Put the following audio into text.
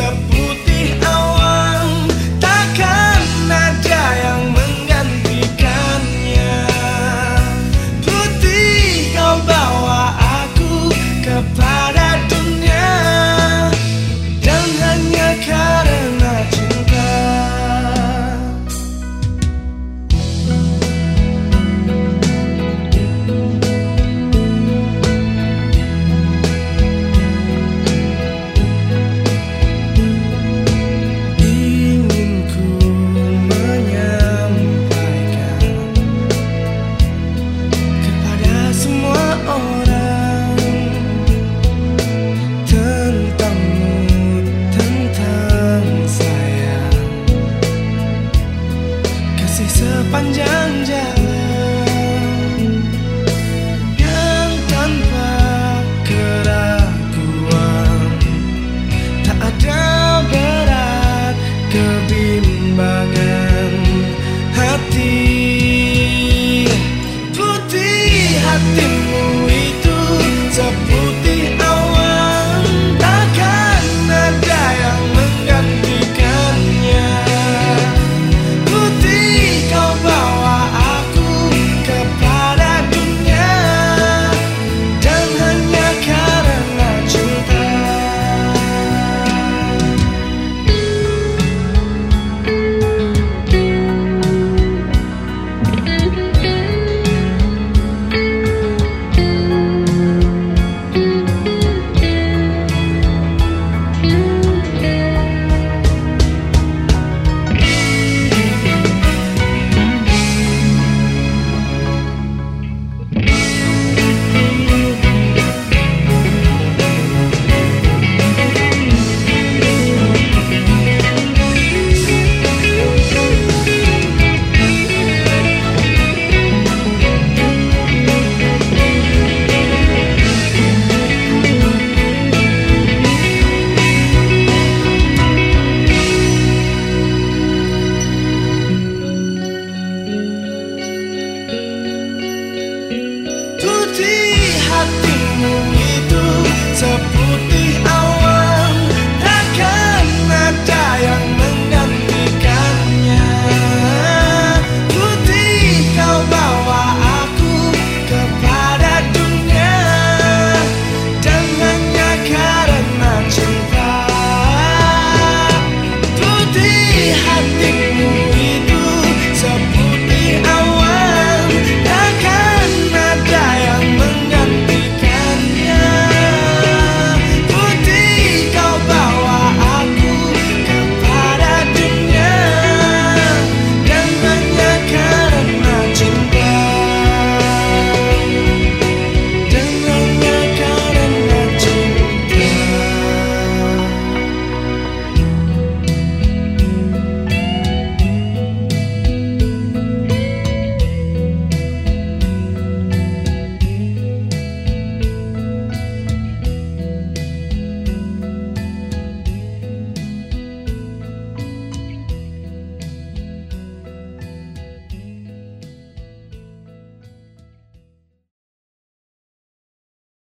up. kebimbangan hati. up.